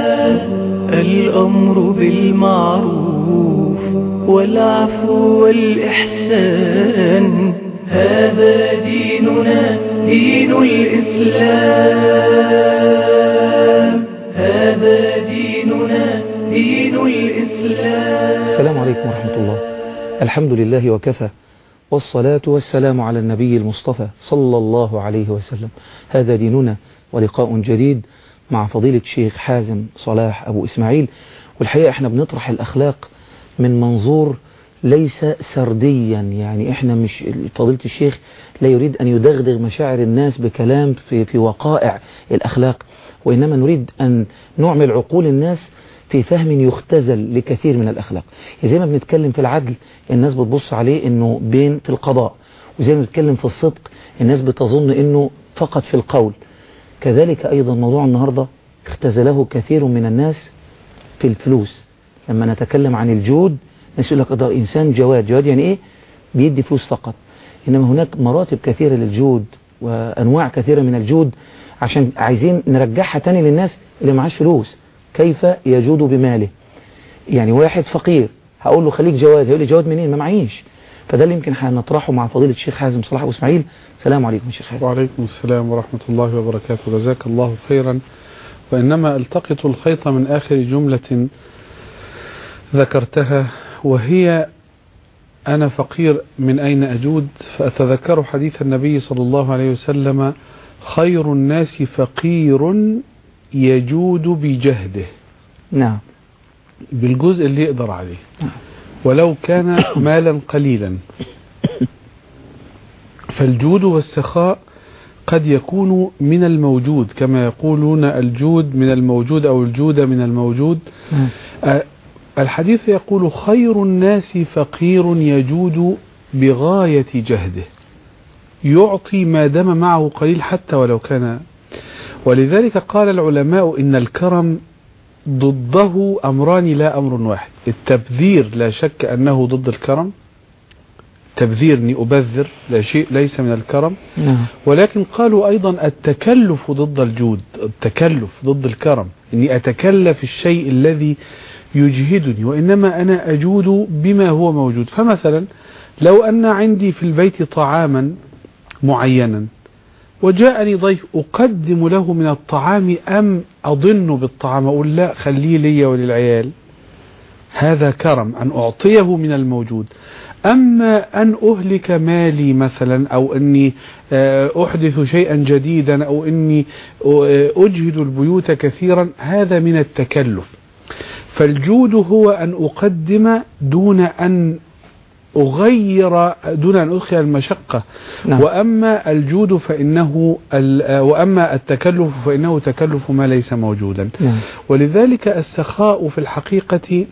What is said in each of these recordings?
الأمر بالمعروف والعفو والإحسان. هذا ديننا دين الإسلام. هذا ديننا دين الإسلام. السلام عليكم ورحمة الله. الحمد لله وكفى والصلاة والسلام على النبي المصطفى صلى الله عليه وسلم. هذا ديننا ولقاء جديد. مع فضيلة الشيخ حازم صلاح أبو إسماعيل. والحقيقة إحنا بنطرح الأخلاق من منظور ليس سرديا. يعني إحنا مش فضيلة الشيخ لا يريد أن يدغدغ مشاعر الناس بكلام في, في وقائع الأخلاق وإنما نريد أن نعمل عقول الناس في فهم يختزل لكثير من الأخلاق. زي ما بنتكلم في العدل الناس بتبص عليه أنه بين في القضاء وزي ما بنتكلم في الصدق الناس بتظن أنه فقط في القول. كذلك أيضا موضوع النهاردة اختزله كثير من الناس في الفلوس. لما نتكلم عن الجود الناس يقول لك ده إنسان جواد. جواد يعني إيه؟ بيدي فلوس فقط. إنما هناك مراتب كثيرة للجود وأنواع كثيرة من الجود عشان عايزين نرجعها تاني للناس اللي معاش فلوس. كيف يجود بماله؟ يعني واحد فقير هقول له خليك جواد هيقول لي جواد منين؟ ما معيش. فده اللي يمكن هنطرحه مع فضيلة الشيخ حازم صلاح أبو إسماعيل. السلام عليكم شيخ حازم. وعليكم السلام ورحمة الله وبركاته. جزاك الله خيرا. وإنما ألتقط الخيط من آخر جملة ذكرتها وهي أنا فقير من أين أجود؟ فأتذكر حديث النبي صلى الله عليه وسلم خير الناس فقير يجود بجهده. نعم. بالجزء اللي يقدر عليه. ولو كان مالا قليلا. فالجود والسخاء قد يكون من الموجود كما يقولون الجود من الموجود أو الجود من الموجود. الحديث يقول خير الناس فقير يجود بغاية جهده. يعطي ما دام معه قليل حتى ولو كان. ولذلك قال العلماء إن الكرم ضده أمران لا أمر واحد. التبذير لا شك أنه ضد الكرم. تبذيرني أبذر لا شيء ليس من الكرم. نعم. ولكن قالوا أيضا التكلف ضد الجود التكلف ضد الكرم. إني أتكلف الشيء الذي يجهدني وإنما أنا أجود بما هو موجود. فمثلا لو أن عندي في البيت طعاما معينا وجاءني ضيف أقدم له من الطعام أم أضن بالطعام؟ أقول لا خليه لي وللعيال. هذا كرم أن أعطيه من الموجود. أما أن أهلك مالي مثلا أو أني أحدث شيئا جديدا أو أني أجهد البيوت كثيرا هذا من التكلف. فالجود هو أن أقدم دون أن أغير دون أن أدخل المشقة. نعم. وأما الجود فإنه وأما التكلف فإنه تكلف ما ليس موجودا. نعم. ولذلك السخاء في الحقيقة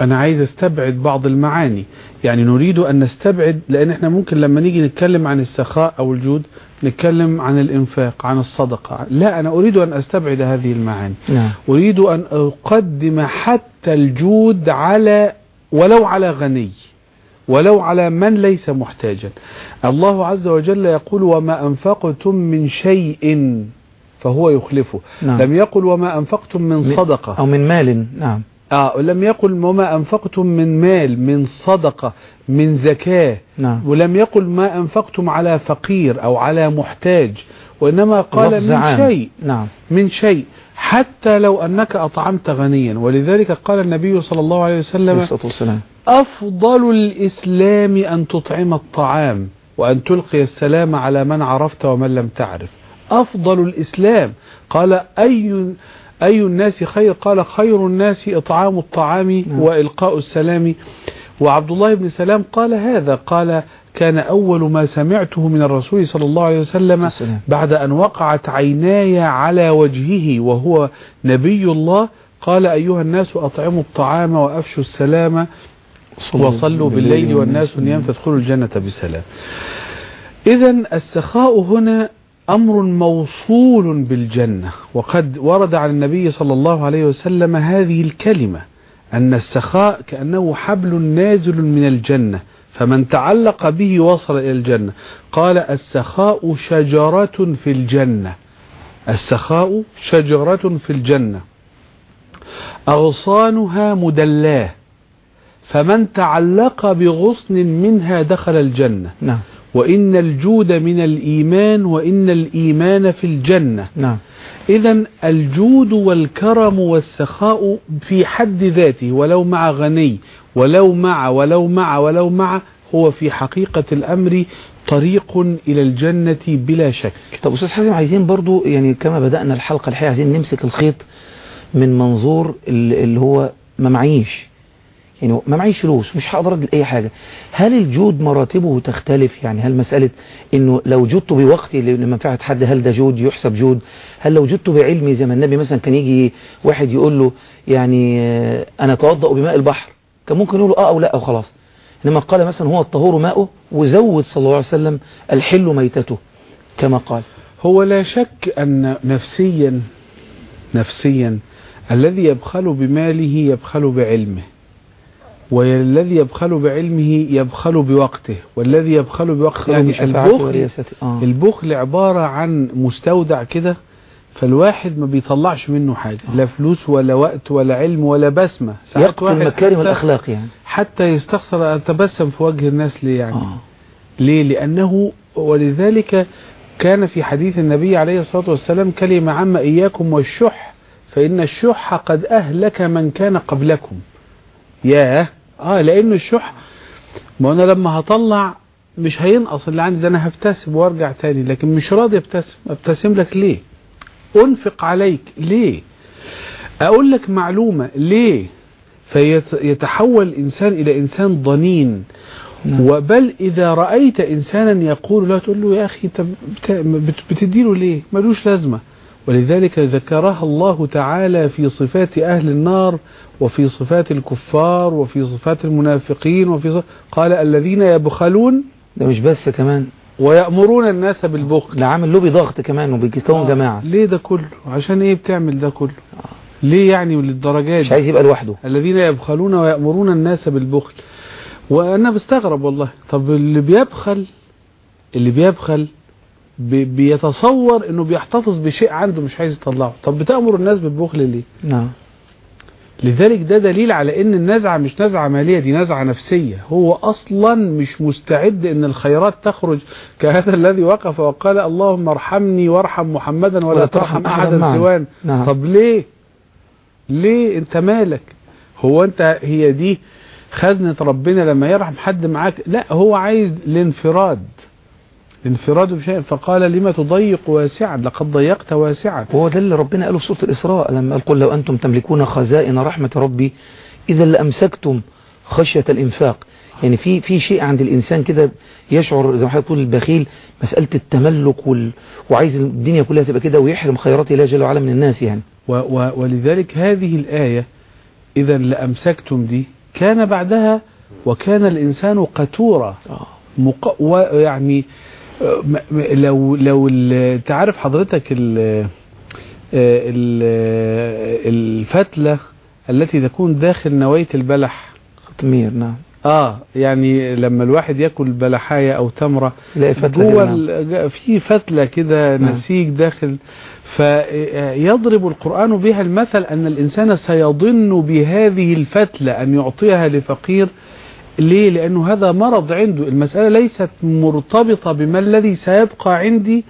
أنا عايز أستبعد بعض المعاني. يعني نريد أن نستبعد لأن إحنا ممكن لما نيجي نتكلم عن السخاء أو الجود نتكلم عن الإنفاق عن الصدقة. لا أنا أريد أن أستبعد هذه المعاني. نعم. أريد أن أقدم حتى الجود على ولو على غني. ولو على من ليس محتاجا. الله عز وجل يقول وما أنفقتم من شيء فهو يخلفه. نعم. لم يقل وما أنفقتم من صدقة. أو من مال. نعم. آه لم يقل وما أنفقتم من مال من صدقة من زكاة. نعم. ولم يقل ما أنفقتم على فقير أو على محتاج. وإنما قال من. شيء. نعم. من شيء. حتى لو أنك أطعمت غنيا. ولذلك قال النبي صلى الله عليه وسلم أفضل الإسلام أن تطعم الطعام وأن تلقي السلام على من عرفت ومن لم تعرف. أفضل الإسلام. قال أي أي الناس خير قال خير الناس إطعام الطعام نعم. وإلقاء السلام وعبد الله بن سلام قال هذا قال كان أول ما سمعته من الرسول صلى الله عليه وسلم. بعد أن وقعت عيناي على وجهه وهو نبي الله قال أيها الناس أطعموا الطعام وأفشوا السلام وصلوا بالليل والناس نيام تدخلوا الجنة بسلام إذا السخاء هنا أمر موصول بالجنة. وقد ورد عن النبي صلى الله عليه وسلم هذه الكلمة أن السخاء كأنه حبل نازل من الجنة فمن تعلق به وصل إلى الجنة. قال السخاء شجرة في الجنة. السخاء شجرة في الجنة. أغصانها مدلاه فمن تعلق بغصن منها دخل الجنة. نعم. وإن الجود من الإيمان وإن الإيمان في الجنة. نعم. إذا الجود والكرم والسخاء في حد ذاته ولو مع غني ولو مع ولو مع ولو مع هو في حقيقة الأمر طريق إلى الجنة بلا شك. طب أستاذ حازم عايزين برضو يعني كما بدأنا الحلقة الحقيقة عايزين نمسك الخيط من منظور اللي اللي هو ما معيش. يعني ما معيش فلوس مش هقدر أجل أي حاجة. هل الجود مراتبه تختلف؟ يعني هل مسألة إنه لو جدت بوقتي لمنفعة حد هل ده جود؟ يحسب جود. هل لو جدت بعلمي زي ما النبي مثلا كان يجي واحد يقول له يعني آه، أنا أتوضأ بماء البحر. كان ممكن يقول له آه أو لا أو خلاص. إنما قال مثلا هو الطهور ماؤه وزود صلى الله عليه وسلم الحل ميتته كما قال. هو لا شك أن نفسيا نفسيا الذي يبخل بماله يبخل بعلمه. والذي يبخل بعلمه يبخل بوقته والذي يبخل بوقته يعني بشفاعته البخل آه. البخل عبارة عن مستودع كده فالواحد ما بيطلعش منه حاجة لا فلوس ولا وقت ولا علم ولا بسمة يقتل واحد مكارم حتى- الأخلاق يعني حتى يستخسر أتبسم في وجه الناس ليه يعني آه. ليه لأنه ولذلك كان في حديث النبي عليه الصلاة والسلام كلمة عامة إياكم والشح فإن الشح قد أهلك من كان قبلكم ياه. آه لأن الشح ما أنا لما هطلع مش هينقص اللي عندي ده أنا هبتسم وأرجع تاني لكن مش راضي أبتسم أبتسم لك ليه؟ أنفق عليك ليه؟ أقول لك معلومة ليه؟ فيتحول الإنسان إلى إنسان ضنين. نعم. وبل إذا رأيت إنسانا يقول لا تقول له يا أخي بتديله ليه؟ ملوش لازمة. ولذلك ذكرها الله تعالى في صفات أهل النار وفي صفات الكفار وفي صفات المنافقين وفي صفات قال الذين يبخلون ده مش بس كمان. ويأمرون الناس بالبخل. ده عامل لوبي ضغط كمان وبيجيتهم آه، جماعة. ليه ده كله؟ عشان إيه بتعمل ده كله؟ ليه يعني للدرجات مش؟ عايز يبقى لوحده. الذين يبخلون ويأمرون الناس بالبخل. وأنا بستغرب والله. طب اللي بيبخل اللي بيبخل بي- بيتصور انه بيحتفظ بشيء عنده مش عايز يطلعه. طب بتأمر الناس بالبخل ليه؟ نعم. لذلك ده دليل على ان النزعة مش نزعة مالية دي نزعة نفسية. هو أصلا مش مستعد ان الخيرات تخرج كهذا الذي وقف وقال اللهم ارحمني وارحم محمدا ولا, ولا ترحم أحدا. سوانا. نعم. طب ليه؟ ليه انت مالك؟ هو انت هي دي خزنة ربنا لما يرحم حد معاك؟ لا هو عايز الانفراد. الانفراد بشيء فقال لما تضيق واسعا؟ لقد ضيقت واسعا. وهو ده اللي ربنا قاله في سورة الإسراء لما قال قل لو أنتم تملكون خزائن رحمة ربي إذا لأمسكتم خشية الإنفاق. يعني في في شيء عند الإنسان كده يشعر زي ما حضرتك تقول البخيل مسألة التملك وال... وعايز الدنيا كلها تبقى كده ويحرم خيرات الله جل وعلا من الناس يعني. و و ولذلك هذه الآية إذا لأمسكتم دي كان بعدها وكان الإنسان قتورا آه. مق... و يعني آه، م- م- لو لو ال- تعرف حضرتك ال ال الفتلة التي تكون داخل نواية البلح خطمير نعم آه يعني لما الواحد ياكل بلحاية أو فتلة جوه نعم. في فتلة كده نعم. نسيج داخل فيضرب القرآن بها المثل أن الإنسان سيضن بهذه الفتلة أن يعطيها لفقير ليه؟ لأنه هذا مرض عنده. المسألة ليست مرتبطة بما الذي سيبقى عندي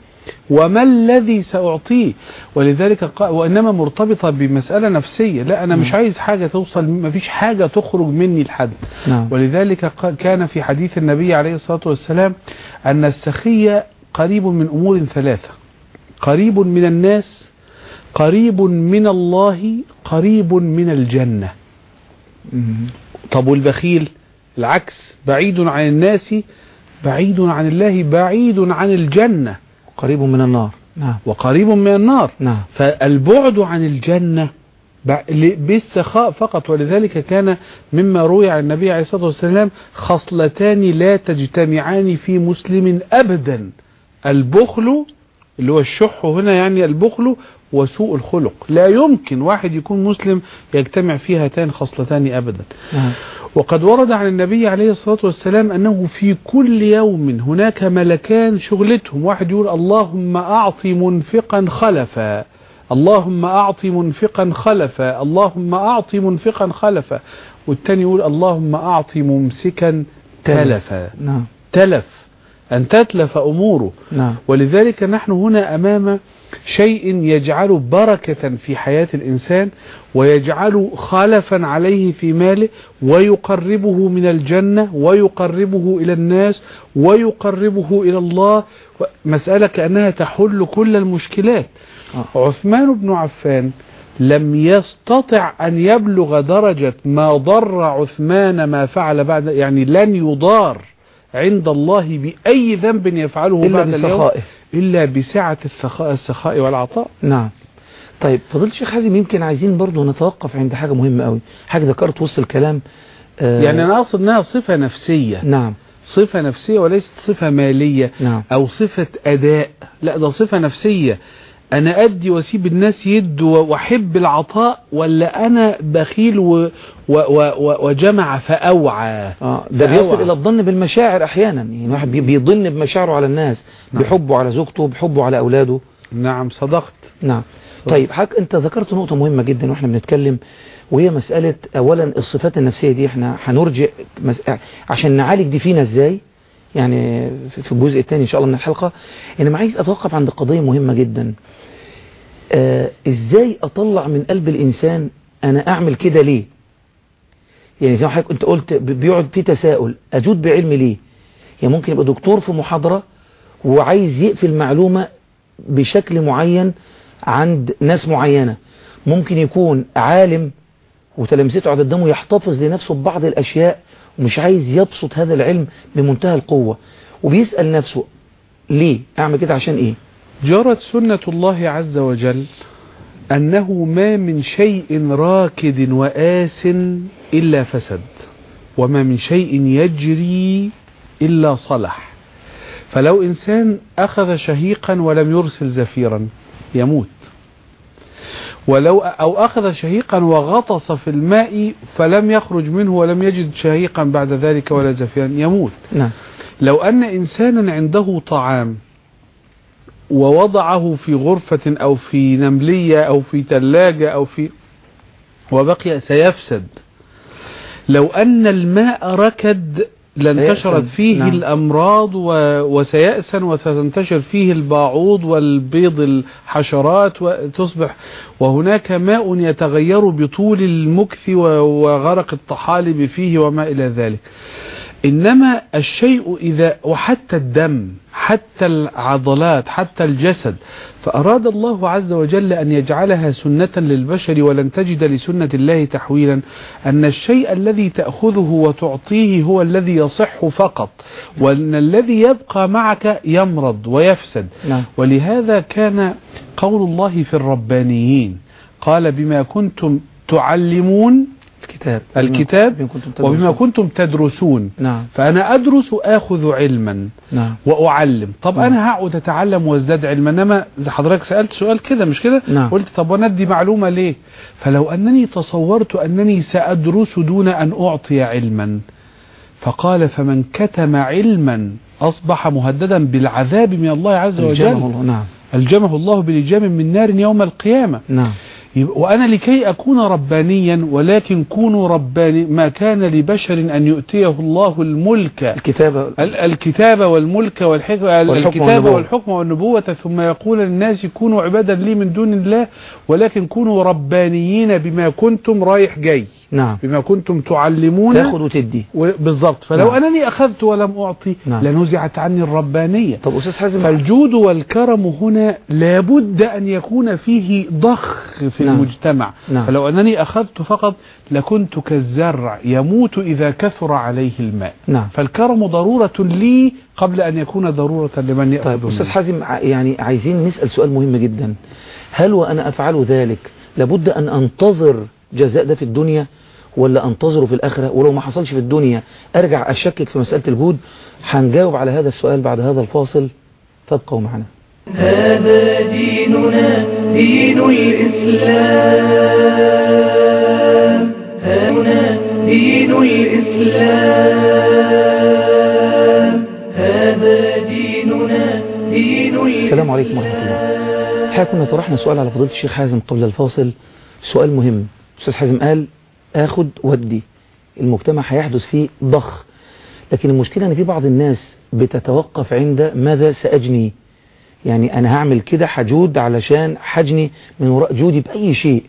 وما الذي سأعطيه. ولذلك قا- وإنما مرتبطة بمسألة نفسية. لا أنا مش نعم. عايز حاجة توصل ما فيش حاجة تخرج مني لحد. نعم. ولذلك ق- كان في حديث النبي عليه الصلاة والسلام أن السخي قريب من أمور ثلاثة. قريب من الناس قريب من الله قريب من الجنة. طب والبخيل؟ العكس بعيد عن الناس بعيد عن الله بعيد عن الجنة. قريب من النار. نعم. وقريب من النار. نعم. فالبعد عن الجنة بالسخاء فقط. ولذلك كان مما روي عن النبي عليه الصلاة والسلام خصلتان لا تجتمعان في مسلم أبدا. البخل اللي هو الشح هنا يعني البخل وسوء الخلق. لا يمكن واحد يكون مسلم يجتمع فيه هاتان خصلتان أبدا. نعم. وقد ورد عن النبي عليه الصلاة والسلام أنه في كل يوم هناك ملكان شغلتهم. واحد يقول اللهم أعطي منفقا خلفا. اللهم أعط منفقا خلفا. اللهم أعط منفقا خلفا. والتاني يقول اللهم أعط ممسكا تلفا. نعم. تلف. أن تتلف أموره. نعم. ولذلك نحن هنا أمام شيء يجعل بركة في حياة الإنسان ويجعل خلفا عليه في ماله ويقربه من الجنة ويقربه إلى الناس ويقربه إلى الله. مسألة كأنها تحل كل المشكلات. آه. عثمان بن عفان لم يستطع أن يبلغ درجة ما ضر عثمان ما فعل بعد يعني لن يضار. عند الله بأي ذنب يفعله إلا بعد اليوم إلا بسعة السخاء, السخاء والعطاء. نعم. طيب فضيلة الشيخ حازم يمكن عايزين برضو نتوقف عند حاجة مهمة قوي حاجة ذكرت وسط الكلام آه يعني أنا أقصد أنها صفة نفسية. نعم. صفة نفسية وليست صفة مالية نعم. أو صفة أداء. لا ده صفة نفسية. أنا أدي وأسيب الناس يد وأحب العطاء ولا أنا بخيل و و و و وجمع فأوعى؟ آه ده. بيصل إلى الظن بالمشاعر أحيانا. يعني الواحد بي- بيظن بمشاعره على الناس نعم. بحبه على زوجته بحبه على أولاده. نعم صدقت. نعم. طيب حضرتك أنت ذكرت نقطة مهمة جدا وإحنا بنتكلم وهي مسألة اولا الصفات النفسية دي. إحنا هنرجع مس... عشان نعالج دي فينا إزاي؟ يعني في الجزء الثاني إن شاء الله من الحلقة. إنما عايز أتوقف عند قضية مهمة جدا. آه إزاي أطلع من قلب الإنسان أنا أعمل كده ليه؟ يعني زي ما حضرتك أنت قلت بيقعد في تساؤل. أجود بعلمي ليه؟ يعني ممكن يبقى دكتور في محاضرة وعايز يقفل معلومة بشكل معين عند ناس معينة. ممكن يكون عالم وتلامذته على قدامه يحتفظ لنفسه ببعض الأشياء ومش عايز يبسط هذا العلم بمنتهى القوة. وبيسأل نفسه ليه؟ أعمل كده عشان إيه؟ جرت سنة الله عز وجل أنه ما من شيء راكد وآس إلا فسد وما من شيء يجري إلا صلح. فلو إنسان أخذ شهيقا ولم يرسل زفيرا يموت. ولو أو أخذ شهيقا وغطس في الماء فلم يخرج منه ولم يجد شهيقا بعد ذلك ولا زفيرا يموت. نعم. لو أن إنسانا عنده طعام ووضعه في غرفة أو في نملية أو في ثلاجة أو في وبقي سيفسد. لو أن الماء ركد لانتشرت. فيه نعم. الأمراض و... وسيأسن وستنتشر فيه البعوض والبيض الحشرات وتصبح وهناك ماء يتغير بطول المكث و... وغرق الطحالب فيه وما إلى ذلك إنما الشيء إذا وحتى الدم حتى العضلات حتى الجسد. فأراد الله عز وجل أن يجعلها سنة للبشر ولن تجد لسنة الله تحويلا أن الشيء الذي تأخذه وتعطيه هو الذي يصح فقط وأن الذي يبقى معك يمرض ويفسد. نعم. ولهذا كان قول الله في الربانيين قال بما كنتم تعلمون الكتاب. الكتاب وبما. كنتم تدرسون. نعم. فأنا أدرس آخذ علما نعم. وأعلم. طب نعم. أنا هقعد أتعلم وأزداد علما. إنما حضرتك سألت سؤال كده مش كده؟ نعم. قلت طب وأنا أدي معلومة ليه؟ فلو أنني تصورت أنني سأدرس دون أن أعطي علما. فقال فمن كتم علما أصبح مهددا بالعذاب من الله عز وجل. الله. نعم. ألجمه الله بلجام من نار يوم القيامة. نعم. وأنا لكي أكون ربانيا ولكن كونوا رباني ما كان لبشر أن يؤتيه الله الملك. الكتابة ال- الكتاب والملك والحكم الكتاب والنبوة. والحكم والنبوة. ثم يقول للناس كونوا عبادا لي من دون الله ولكن كونوا ربانيين بما كنتم رايح جاي. نعم. بما كنتم تعلمون. تاخد وتدي. بالضبط. فلو نعم. أنني أخذت ولم أعطي نعم. لنزعت عني الربانية. طب أستاذ حازم. فالجود والكرم هنا لابد أن يكون فيه ضخ في نعم. المجتمع. نعم. فلو أنني أخذت فقط لكنت كالزرع يموت إذا كثر عليه الماء. نعم. فالكرم ضرورة لي قبل أن يكون ضرورة لمن يأخذ طيب أستاذ. حازم يعني عايزين نسأل سؤال مهم جدا. هل وأنا أفعل ذلك لابد أن أنتظر جزاء ده في الدنيا ولا أنتظره في الآخرة؟ ولو ما حصلش في الدنيا أرجع أشكك في مسألة الجهود هنجاوب على هذا السؤال بعد هذا الفاصل. فابقوا معنا. هذا ديننا دين الإسلام. هنا دين الإسلام. هذا ديننا دين السلام عليكم ورحمة الله. الحقيقة كنا طرحنا سؤال على فضيلة الشيخ حازم قبل الفاصل. سؤال مهم. أستاذ حازم قال آخد ودي. المجتمع هيحدث فيه ضخ. لكن المشكلة أن في بعض الناس بتتوقف عند ماذا سأجني. يعني أنا هعمل كده حجود علشان حجني من وراء جودي بأي شيء.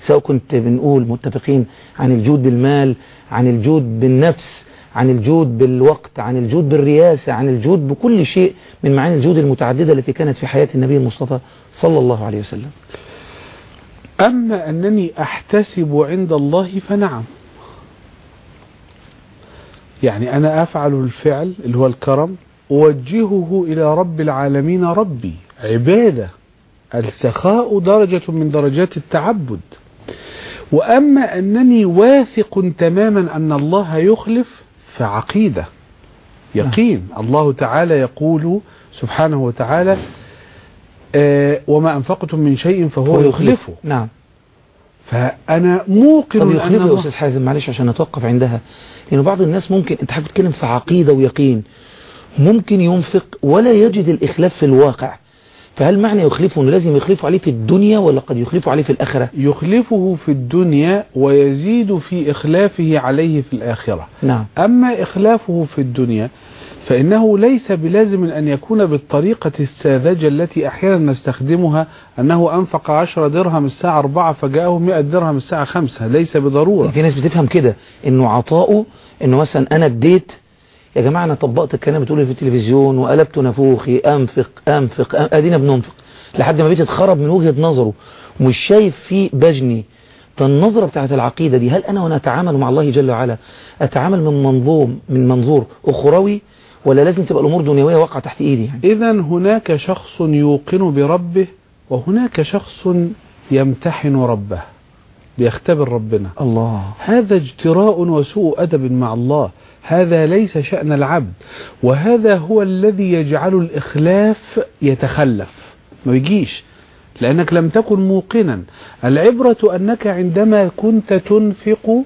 سواء كنت بنقول متفقين عن الجود بالمال عن الجود بالنفس عن الجود بالوقت عن الجود بالرياسة عن الجود بكل شيء من معاني الجود المتعددة التي كانت في حياة النبي المصطفى صلى الله عليه وسلم. أما أنني أحتسب عند الله فنعم. يعني أنا أفعل الفعل اللي هو الكرم أوجهه إلى رب العالمين ربي. عبادة السخاء درجة من درجات التعبد. وأما أنني واثق تماما أن الله يخلف فعقيدة يقين. الله تعالى يقول سبحانه وتعالى آه وما أنفقتم من شيء فهو يخلفه. نعم. فأنا موقن طب يخلفه يا أستاذ حازم معلش عشان نتوقف عندها. لأن بعض الناس ممكن أنت حابب تتكلم في عقيدة ويقين. ممكن ينفق ولا يجد الإخلاف في الواقع. فهل معنى يخلفه أنه لازم يخلفه عليه في الدنيا ولا قد يخلفه عليه في الآخرة؟ يخلفه في الدنيا ويزيد في إخلافه عليه في الآخرة. نعم. أما إخلافه في الدنيا فإنه ليس بلازم أن يكون بالطريقة الساذجة التي أحيانا نستخدمها أنه أنفق عشر درهم الساعة أربعة فجاءه مئة درهم الساعة خمسة. ليس بضرورة. في ناس بتفهم كده إنه عطاؤه إنه مثلا أنا اديت يا جماعة أنا طبقت الكلام بتقوله في التلفزيون وقلبت نافوخي أنفق أم- أدينا بننفق لحد ما بيت أتخرب من وجهة نظره. ومش شايف فيه بجني فالنظرة بتاعت العقيدة دي. هل أنا وأنا أتعامل مع الله جل وعلا أتعامل من منظوم من منظور أخروي ولا لازم تبقى الأمور دنيوية واقعة تحت إيدي يعني؟ إذا هناك شخص يوقن بربه وهناك شخص يمتحن ربه بيختبر ربنا. الله. هذا اجتراء وسوء أدب مع الله. هذا ليس شأن العبد وهذا هو الذي يجعل الإخلاف يتخلف ما يجيش لأنك لم تكن موقنا. العبرة أنك عندما كنت تنفق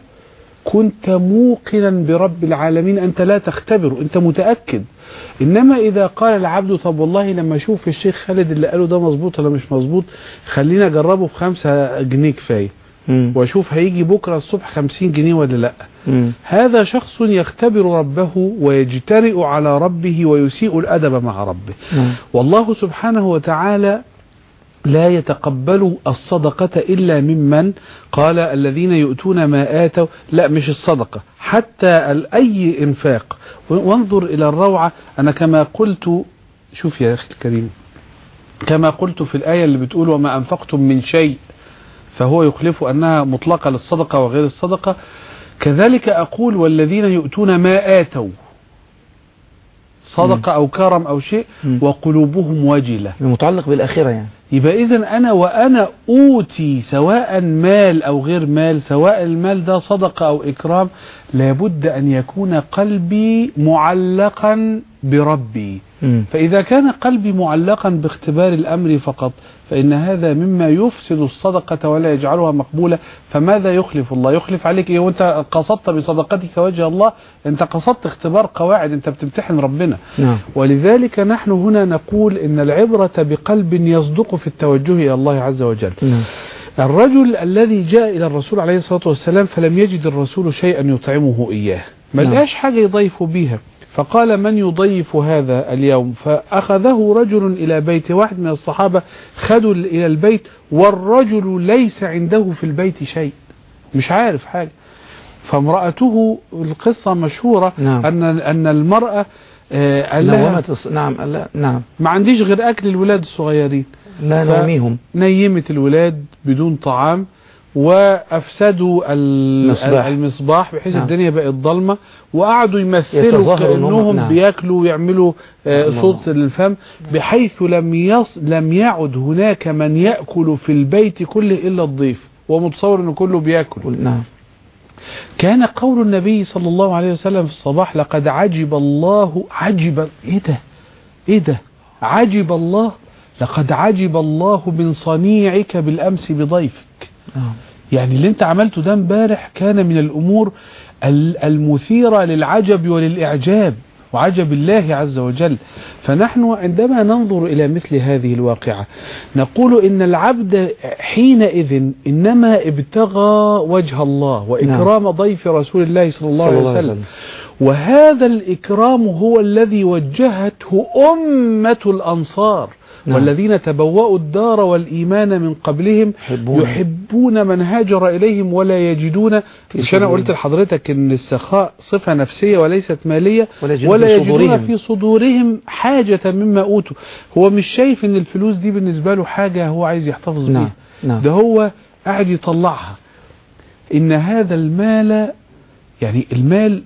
كنت موقنا برب العالمين أنت لا تختبر أنت متأكد. إنما إذا قال العبد طب والله لما أشوف الشيخ خالد اللي قاله ده مظبوط ولا مش مظبوط خلينا أجربه في خمسة جنيه كفاية. مم. وأشوف هيجي بكرة الصبح خمسين جنيه ولا لأ مم. هذا شخص يختبر ربه ويجترئ على ربه ويسيء الأدب مع ربه. والله سبحانه وتعالى لا يتقبل الصدقة إلا ممن قال الذين يؤتون ما آتوا لا مش الصدقة حتى أي إنفاق وانظر إلى الروعة أنا كما قلت شوف يا أخي الكريم كما قلت في الآية اللي بتقول وما أنفقتم من شيء فهو يخلف أنها مطلقة للصدقة وغير الصدقة كذلك أقول والذين يؤتون ما آتوا صدقة أو كرم أو شيء. وقلوبهم وجلة متعلق بالآخرة يعني يبقى إذا أنا وأنا أوتي سواء مال أو غير مال سواء المال ده صدقة أو إكرام لابد أن يكون قلبي معلقا بربي. فإذا كان قلبي معلقا باختبار الأمر فقط فإن هذا مما يفسد الصدقة ولا يجعلها مقبولة فماذا يخلف الله؟ يخلف عليك إيه؟ وأنت قصدت بصدقتك وجه الله أنت قصدت اختبار قواعد أنت بتمتحن ربنا. نعم. ولذلك نحن هنا نقول إن العبرة بقلب يصدق في التوجه إلى الله عز وجل. نعم. الرجل الذي جاء إلى الرسول عليه الصلاة والسلام فلم يجد الرسول شيئا يطعمه إياه. ما نعم. لقاش حاجة يضيف بيها. فقال من يضيف هذا اليوم؟ فأخذه رجل إلى بيت واحد من الصحابة خدوا إلى البيت والرجل ليس عنده في البيت شيء. مش عارف حاجة. فامرأته القصة مشهورة نعم. أن أن المرأة آه، قال لها نعم لا نعم. ما عنديش غير أكل الولاد الصغيرين. لا نوميهم. نيمت الولاد بدون طعام. وأفسدوا ال- المصباح. المصباح بحيث نعم. الدنيا بقت ضلمه وقعدوا يمثلوا كأنهم نعم. بياكلوا ويعملوا آه، الله. صوت الفم بحيث لم يص لم يعد هناك من يأكل في البيت كله إلا الضيف ومتصور إنه كله بياكل نعم كان قول النبي صلى الله عليه وسلم في الصباح لقد عجب الله عجب إيه ده إيه ده عجب الله لقد عجب الله من صنيعك بالأمس بضيفك نعم يعني اللي انت عملته ده امبارح كان من الأمور ال- المثيرة للعجب وللإعجاب وعجب الله عز وجل. فنحن عندما ننظر إلى مثل هذه الواقعة نقول إن العبد حينئذ إنما ابتغى وجه الله وإكرام ضيف رسول الله صلى الله عليه وسلم. وهذا الإكرام هو الذي وجهته أمة الأنصار. نعم. والذين تبوأوا الدار والإيمان من قبلهم يحبون. يحبون من هاجر إليهم ولا يجدون مش أنا. قلت لحضرتك إن السخاء صفة نفسية وليست مالية ولا ولا في يجدون صدورهم. في صدورهم حاجة مما أوتوا هو مش شايف إن الفلوس دي بالنسبة له حاجة هو عايز يحتفظ نعم بيها نعم ده هو قاعد يطلعها إن هذا المال يعني المال ال-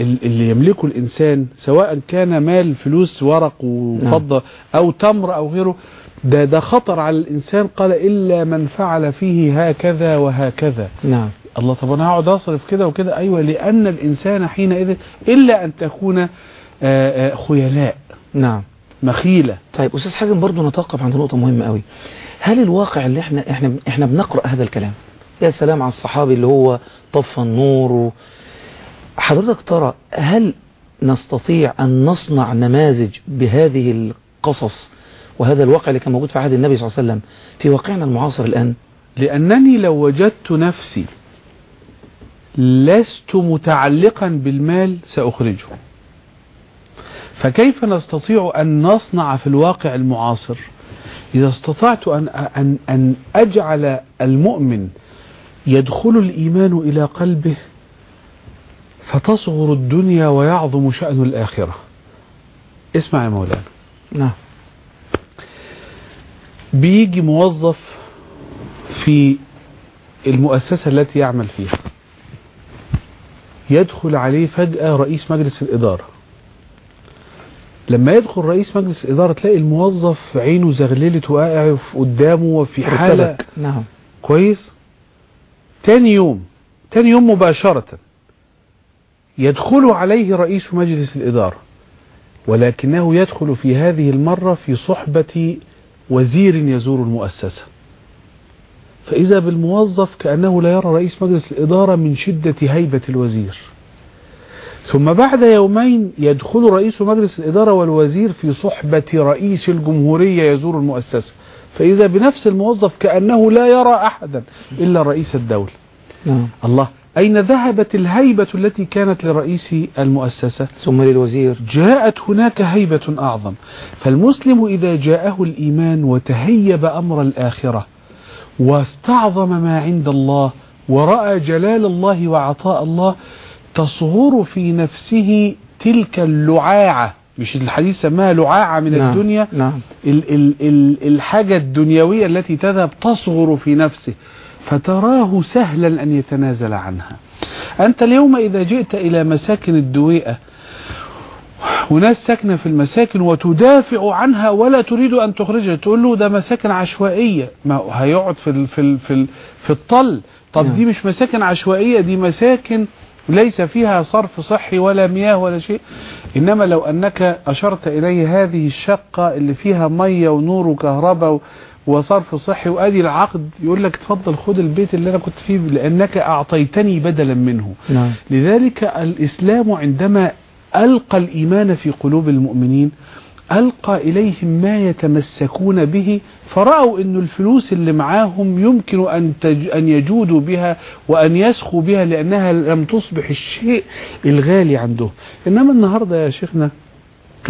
اللي يملكه الإنسان سواء كان مال فلوس ورق وفضة أو تمر أو غيره ده ده خطر على الإنسان. قال إلا من فعل فيه هكذا وهكذا. نعم. الله طب أنا هقعد أصرف كده وكده؟ أيوة لأن الإنسان حينئذ إلا أن تكون خيلاء. نعم. مخيلة. طيب أستاذ حازم برضو نتوقف عند نقطة مهمة قوي. هل الواقع اللي إحنا إحنا إحنا بنقرأ هذا الكلام؟ يا سلام على الصحابي اللي هو طفى النور و... حضرتك ترى هل نستطيع أن نصنع نماذج بهذه القصص وهذا الواقع اللي كان موجود في عهد النبي صلى الله عليه وسلم في واقعنا المعاصر الآن؟ لأنني لو وجدت نفسي لست متعلقا بالمال سأخرجه. فكيف نستطيع أن نصنع في الواقع المعاصر؟ إذا استطعت أن, أن, أن أجعل المؤمن يدخل الإيمان إلى قلبه فتصغر الدنيا ويعظم شأن الآخرة. اسمع يا مولانا. نعم. بيجي موظف في المؤسسة التي يعمل فيها. يدخل عليه فجأة رئيس مجلس الإدارة. لما يدخل رئيس مجلس الإدارة تلاقي الموظف عينه زغللت في قدامه وفي حالة. نعم. كويس. تاني يوم. تاني يوم مباشرة. يدخل عليه رئيس مجلس الإدارة ولكنه يدخل في هذه المرة في صحبة وزير يزور المؤسسة. فإذا بالموظف كأنه لا يرى رئيس مجلس الإدارة من شدة هيبة الوزير. ثم بعد يومين يدخل رئيس مجلس الإدارة والوزير في صحبة رئيس الجمهورية يزور المؤسسة. فإذا بنفس الموظف كأنه لا يرى أحدا إلا رئيس الدولة. نعم. الله أين ذهبت الهيبة التي كانت لرئيس المؤسسة؟ ثم للوزير. جاءت هناك هيبة أعظم. فالمسلم إذا جاءه الإيمان وتهيب أمر الآخرة واستعظم ما عند الله ورأى جلال الله وعطاء الله تصغر في نفسه تلك اللعاعة. مش الحديث سماها لعاعة من نعم. الدنيا؟ نعم. ال ال ال الحاجة الدنيوية التي تذهب تصغر في نفسه. فتراه سهلا أن يتنازل عنها. أنت اليوم إذا جئت إلى مساكن الدويئة وناس ساكنة في المساكن وتدافع عنها ولا تريد أن تخرجها. تقول له ده مساكن عشوائية. ما هيقعد في ال في ال في, ال في الطل. طب نعم. دي مش مساكن عشوائية دي مساكن ليس فيها صرف صحي ولا مياه ولا شيء. إنما لو أنك أشرت إليه هذه الشقة اللي فيها مية ونور وكهرباء وصرف صحي وآدي العقد يقول لك اتفضل خد البيت اللي أنا كنت فيه لأنك أعطيتني بدلا منه. نعم. لذلك الإسلام عندما ألقى الإيمان في قلوب المؤمنين ألقى إليهم ما يتمسكون به فرأوا أن الفلوس اللي معاهم يمكن أن, تج... أن يجودوا بها وأن يسخوا بها لأنها لم تصبح الشيء الغالي عندهم. إنما النهاردة يا شيخنا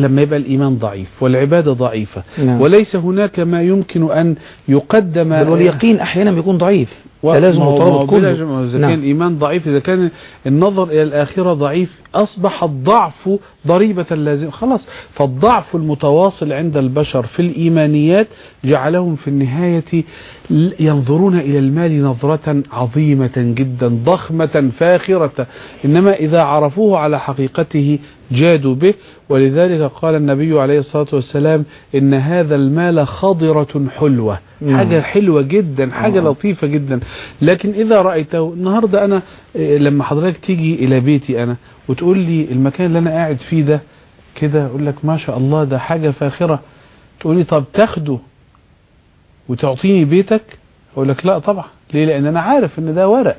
لما يبقى الإيمان ضعيف والعبادة ضعيفة نعم. وليس هناك ما يمكن أن يقدم واليقين أحيانا بيكون ضعيف هو مرتبط بلا كله. إذا نعم. كان الإيمان ضعيف. إذا كان النظر إلى الآخرة ضعيف أصبح الضعف ضريبة لازم خلاص. فالضعف المتواصل عند البشر في الإيمانيات جعلهم في النهاية ينظرون إلى المال نظرة عظيمة جدا ضخمة فاخرة. إنما إذا عرفوه على حقيقته جادوا به. ولذلك قال النبي عليه الصلاة والسلام إن هذا المال خضرة حلوة. نعم. حاجة حلوة جدا حاجة آه. لطيفة جدا. لكن إذا رأيته النهاردة أنا إيه، لما حضرتك تيجي إلى بيتي أنا وتقول لي المكان اللي أنا قاعد فيه ده كده أقول لك ما شاء الله ده حاجة فاخرة. تقول لي طب تاخده وتعطيني بيتك؟ أقول لك لا طبعا. ليه؟ لأن أنا عارف إن ده ورق.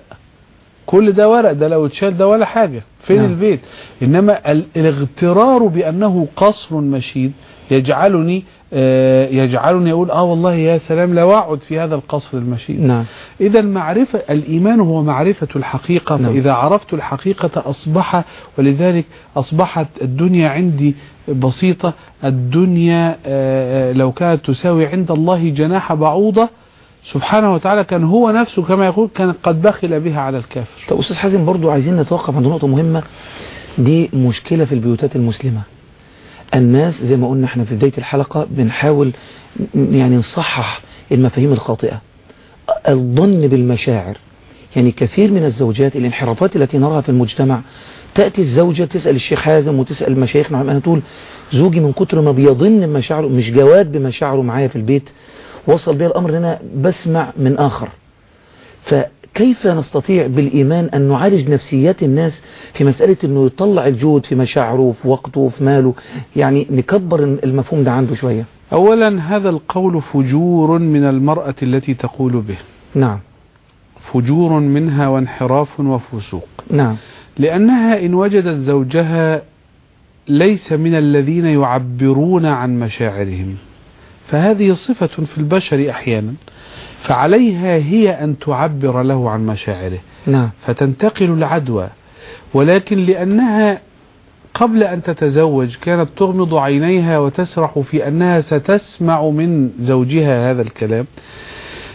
كل ده ورق ده لو اتشال ده ولا حاجة. فين نعم. البيت؟ إنما ال- الاغترار بأنه قصر مشيد يجعلني آه، يجعلني أقول آه والله يا سلام لا أقعد في هذا القصر المشيد. نعم. إذا معرفة الإيمان هو معرفة الحقيقة نعم. فإذا عرفت الحقيقة أصبح ولذلك أصبحت الدنيا عندي بسيطة. الدنيا آه، آه، لو كانت تساوي عند الله جناح بعوضة سبحانه وتعالى كان هو نفسه كما يقول كان قد بخل بها على الكافر. طب أستاذ حازم برضو عايزين نتوقف عند نقطة مهمة. دي مشكلة في البيوتات المسلمة. الناس زي ما قلنا إحنا في بداية الحلقة بنحاول يعني نصحح المفاهيم الخاطئة. الظن بالمشاعر. يعني كثير من الزوجات الانحرافات التي نراها في المجتمع تأتي الزوجة تسأل الشيخ حازم وتسأل مشايخنا أنا تقول زوجي من كتر ما بيظن بمشاعره مش جواد بمشاعره معايا في البيت وصل بي الأمر أنا بسمع من آخر. فكيف نستطيع بالإيمان أن نعالج نفسيات الناس في مسألة أنه يطلع الجود في مشاعره في وقته في ماله؟ يعني نكبر المفهوم ده عنده شوية. أولا هذا القول فجور من المرأة التي تقول به. نعم. فجور منها وانحراف وفسوق. نعم. لأنها إن وجدت زوجها ليس من الذين يعبرون عن مشاعرهم. فهذه صفة في البشر أحيانا فعليها هي أن تعبر له عن مشاعره. نعم. فتنتقل العدوى ولكن لأنها قبل أن تتزوج كانت تغمض عينيها وتسرح في أنها ستسمع من زوجها هذا الكلام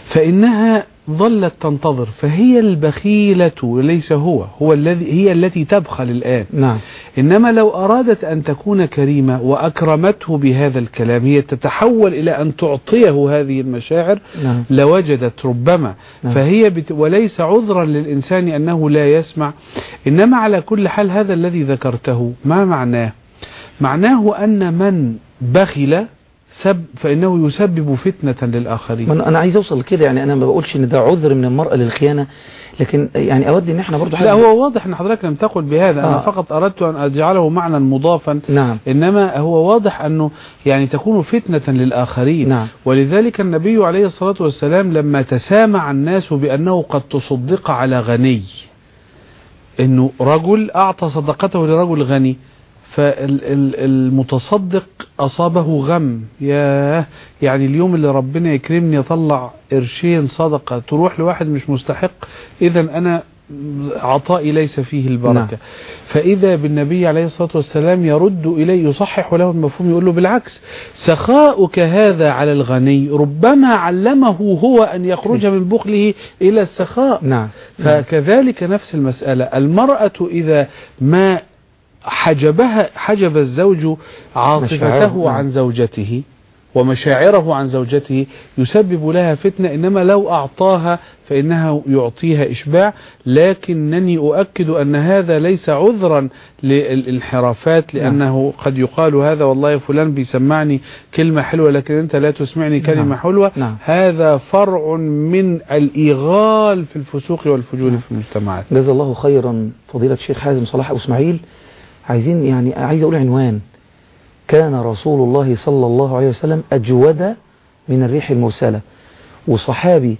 فإنها ظلت تنتظر فهي البخيلة ليس هو هو الذي هي التي تبخل الآن نعم. إنما لو أرادت أن تكون كريمة وأكرمته بهذا الكلام هي تتحول إلى أن تعطيه هذه المشاعر نعم. لوجدت ربما. نعم. فهي بت... وليس عذرا للإنسان أنه لا يسمع. إنما على كل حال هذا الذي ذكرته ما معناه؟ معناه أن من بخل سب فإنه يسبب فتنة للآخرين. أنا- عايز أوصل كده يعني أنا ما بقولش إن ده عذر من المرأة للخيانة لكن يعني أود إن إحنا برضو لا هو واضح أن حضرتك لم تقل بهذا. أنا آه. فقط أردت أن أجعله معنى مضافا. نعم. إنما هو واضح أنه يعني تكون فتنة للآخرين. نعم. ولذلك النبي عليه الصلاة والسلام لما تسامع الناس بأنه قد تصدق على غني أنه رجل أعطى صدقته لرجل غني فالمتصدق أصابه غم. ياه. يعني اليوم اللي ربنا يكرمني يطلع قرشين صدقة تروح لواحد مش مستحق إذا أنا عطائي ليس فيه البركة. نعم. فإذا بالنبي عليه الصلاة والسلام يرد إليه يصحح له المفهوم يقول له بالعكس سخاؤك هذا على الغني ربما علمه هو أن يخرج من بخله إلى السخاء. نعم. فكذلك نفس المسألة. المرأة إذا ما حجبها حجب الزوج عاطفته نعم. عن زوجته ومشاعره عن زوجته يسبب لها فتنة إنما لو أعطاها فإنها يعطيها إشباع لكنني أؤكد أن هذا ليس عذرا للانحرافات لأنه قد يقال هذا والله فلان بيسمعني كلمة حلوة لكن أنت لا تسمعني كلمة نعم. حلوة نعم. هذا فرع من الإيغال في الفسوق والفجور في المجتمعات جزا الله خيرا فضيلة الشيخ حازم صلاح أبو إسماعيل عايزين يعني عايز أقول عنوان. كان رسول الله صلى الله عليه وسلم أجود من الريح المرسلة. وصحابي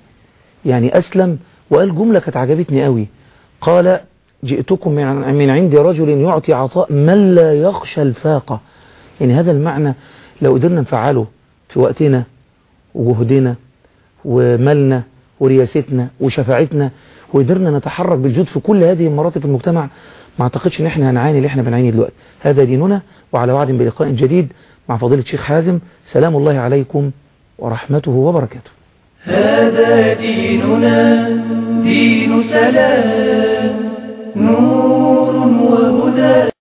يعني أسلم وقال جملة كانت عجبتني قوي. قال جئتكم من عند رجل يعطي عطاء من لا يخشى الفاقة يعني هذا المعنى لو قدرنا نفعله في وقتنا وجهدنا ومالنا ورياستنا وشفاعتنا وقدرنا نتحرك بالجود في كل هذه المراتب في المجتمع ما أعتقدش إن إحنا هنعاني اللي إحنا بنعاني دلوقتي. هذا ديننا وعلى وعد بلقاء جديد مع فضيلة الشيخ حازم. سلام الله عليكم ورحمته وبركاته. هذا ديننا دين سلام نور وهدى.